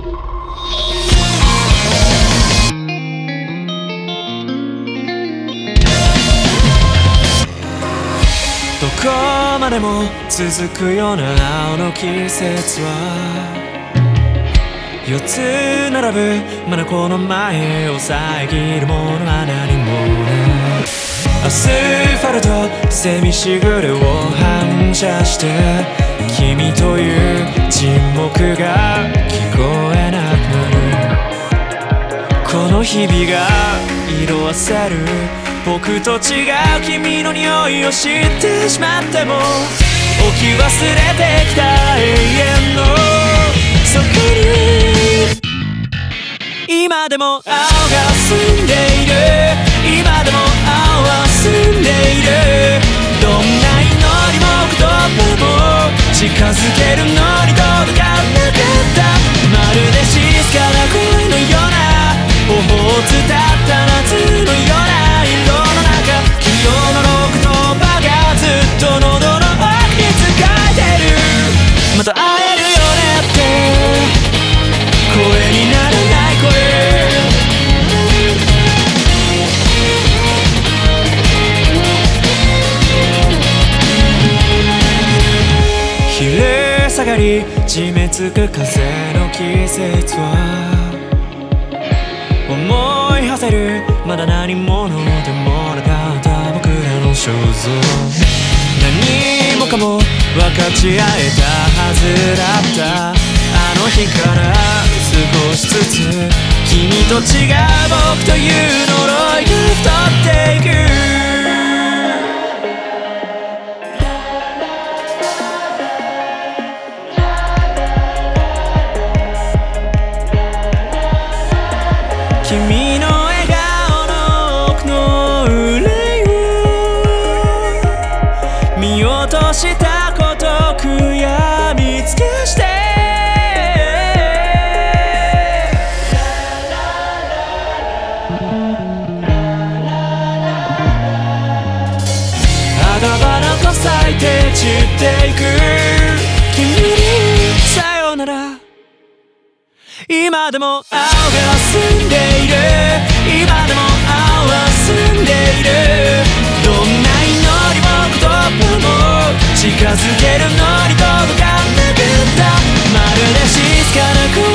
どこまでも続くような青の季節は四つ並ぶまだこの前を遮るものは何もないアスファルトセミしぐれを反射して君という沈黙が聞日々が色あせる僕と違う君の匂いを知ってしまっても置き忘れてきた永遠のそこに今でも青が澄んがり締め付く風の季節は思い馳せる。まだ何者でもなかった僕らの肖像。何もかも分かち合えたはずだった。あの日から少しずつ君と違う僕という呪君の笑顔の奥の憂いを見落としたこと悔やみつけして。あだ花と咲いて散っていく。君に今でも青が澄んでいる。今でも青は澄んでいる。どんな祈りも言葉も近づけるのに届かなかった。まるで静かな声